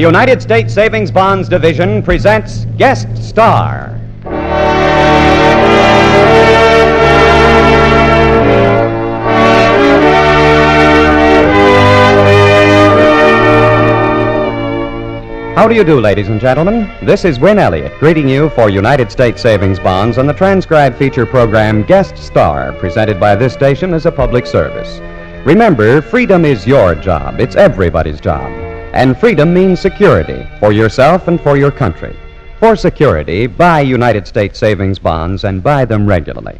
the United States Savings Bonds Division presents Guest Star. How do you do, ladies and gentlemen? This is Win Elliott greeting you for United States Savings Bonds on the transcribed feature program Guest Star, presented by this station as a public service. Remember, freedom is your job, it's everybody's job. And freedom means security for yourself and for your country. For security, buy United States Savings Bonds and buy them regularly.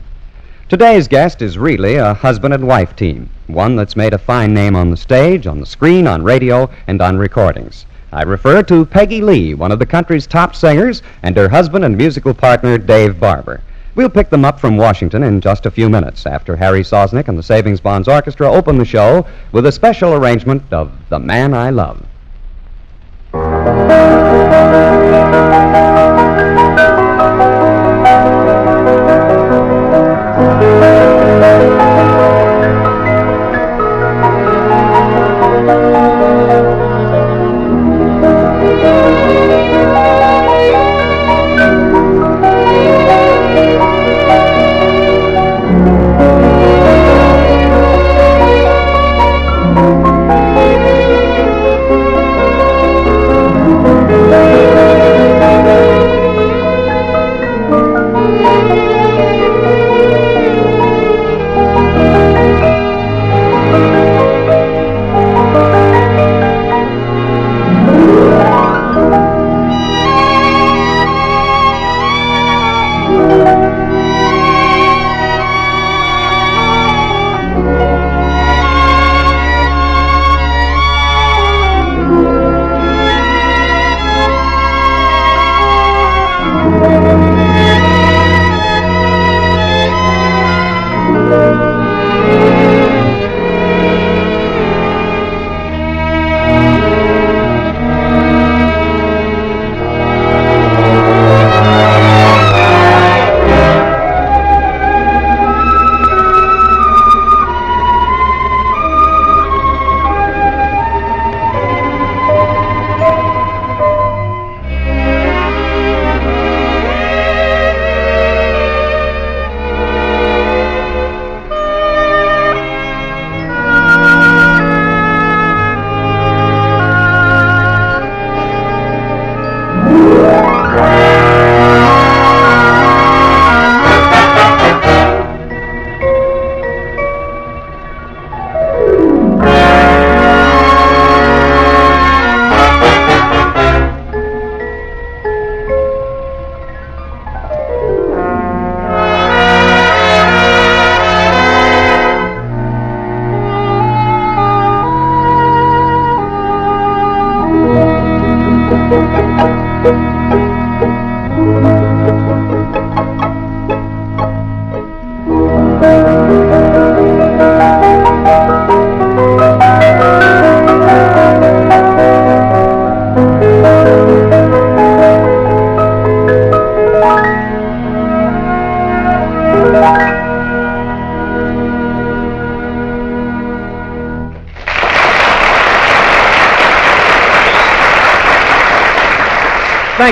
Today's guest is really a husband and wife team, one that's made a fine name on the stage, on the screen, on radio, and on recordings. I refer to Peggy Lee, one of the country's top singers, and her husband and musical partner, Dave Barbour. We'll pick them up from Washington in just a few minutes after Harry Sosnick and the Savings Bonds Orchestra open the show with a special arrangement of The Man I Love. Thank you.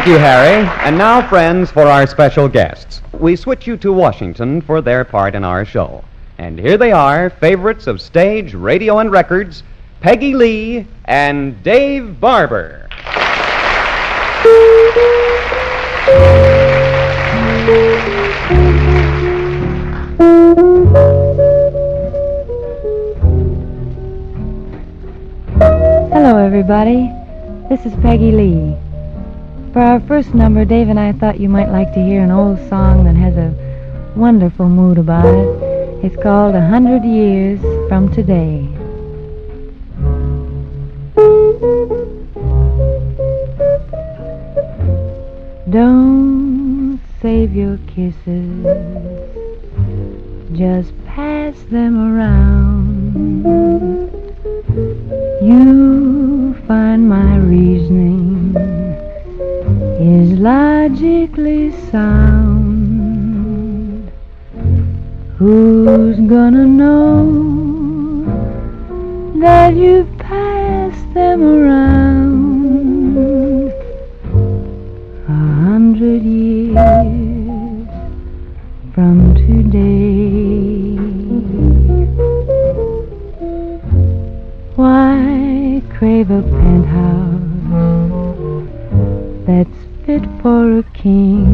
You, Harry. And now, friends, for our special guests. We switch you to Washington for their part in our show. And here they are, favorites of stage, radio, and records Peggy Lee and Dave Barbour. Hello, everybody. This is Peggy Lee. For our first number, Dave and I thought you might like to hear an old song that has a wonderful mood about it. It's called A Hundred Years from Today. Don't save your kisses, just pass them around. You find my magically sound. Who's gonna know that you've passed them around? A hundred years from today. Why crave a penthouse? For a king?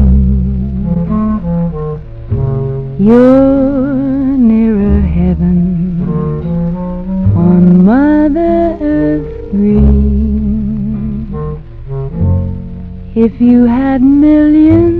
You're nearer heaven on Mother Earth green. If you had millions,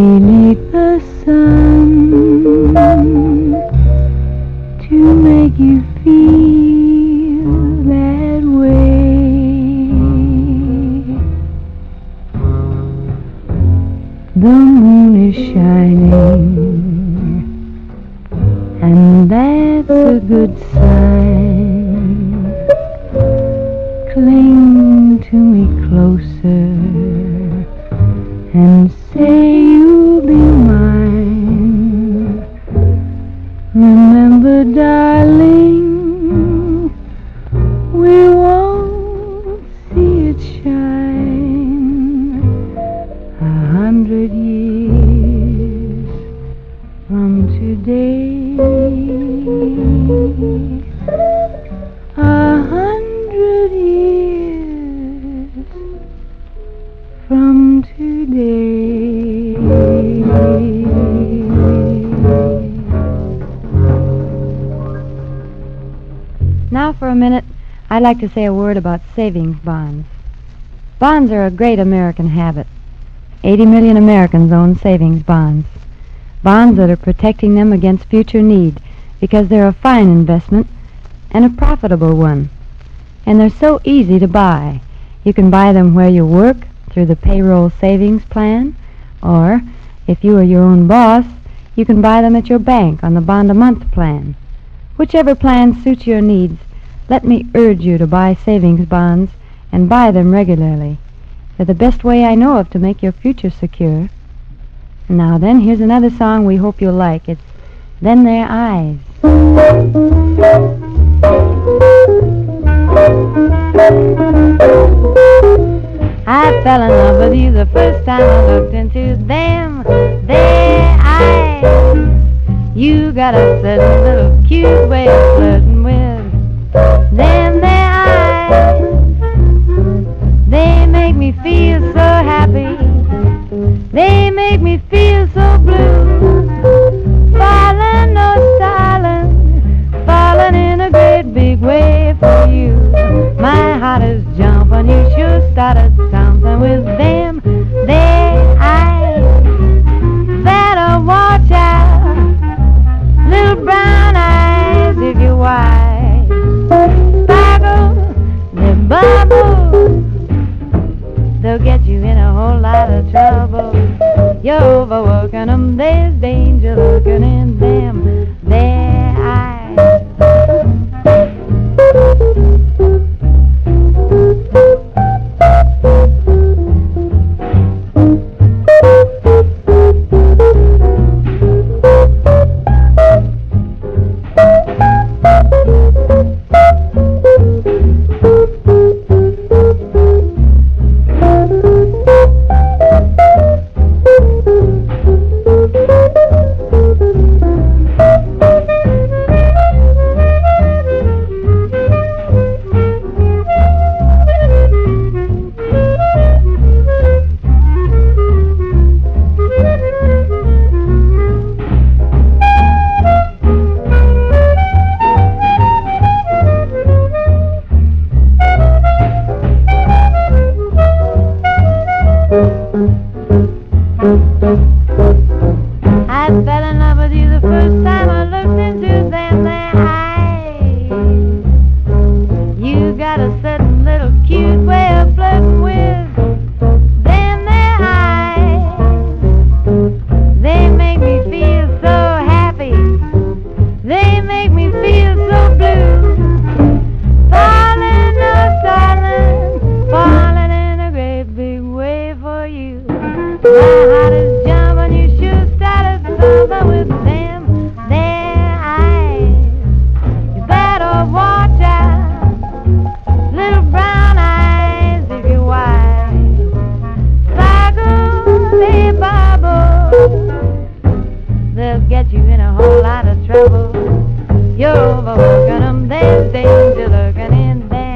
beneath the sun to make you feel that way. The moon is shining, and that's a good sign. Cling to me closer and say you'll from today. Now, for a minute, I'd like to say a word about savings bonds. Bonds are a great American habit. 80 million Americans own savings bonds. Bonds that are protecting them against future need because they're a fine investment and a profitable one. And they're so easy to buy. You can buy them where you work through the payroll savings plan, or if you are your own boss, you can buy them at your bank on the bond a month plan. Whichever plan suits your needs, let me urge you to buy savings bonds and buy them regularly. They're the best way I know of to make your future secure. Now then, here's another song we hope you'll like. It's Them There Eyes. Fell in love with you the first time I looked into them, there eyes. You got a certain little cute way of flirting There's looking in them.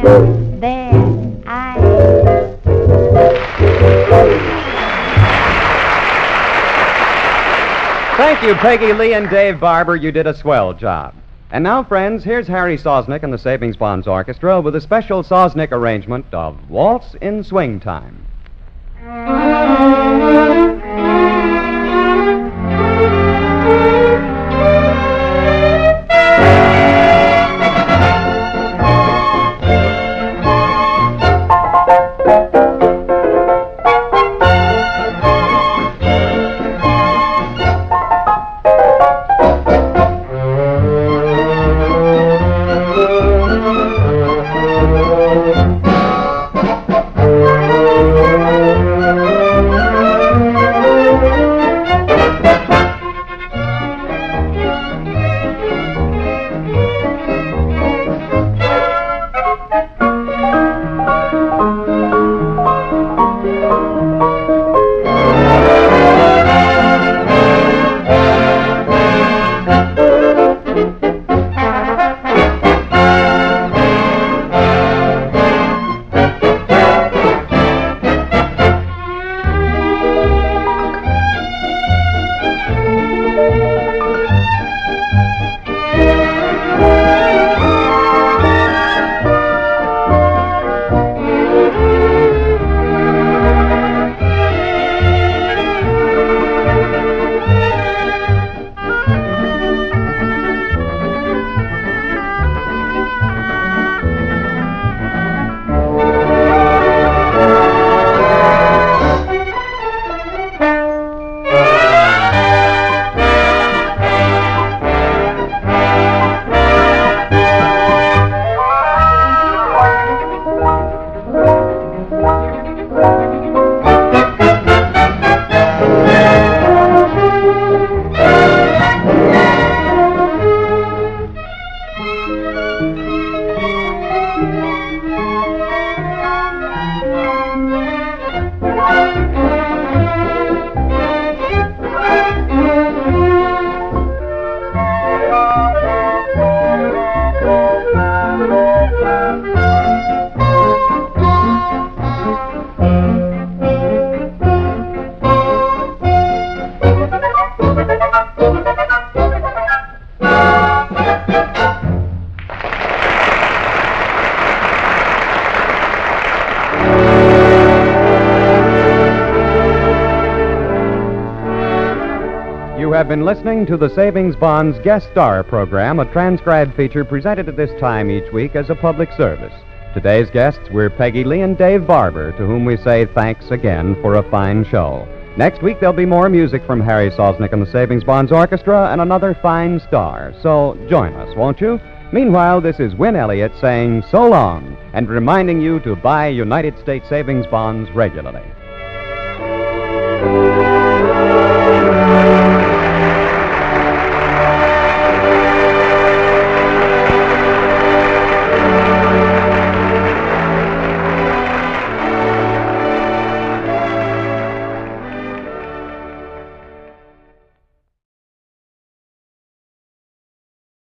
There. I. Thank you, Peggy Lee and Dave Barbour. You did a swell job. And now, friends, here's Harry Sosnick and the Savings Bonds Orchestra with a special Sosnick arrangement of Waltz in Swing Time. Have been listening to the Savings Bonds Guest Star program, a transcribed feature presented at this time each week as a public service. Today's guests were Peggy Lee and Dave Barbour, to whom we say thanks again for a fine show. Next week, there'll be more music from Harry Sosnick and the Savings Bonds Orchestra and another fine star. So join us, won't you? Meanwhile, this is Win Elliott saying so long and reminding you to buy United States savings bonds regularly.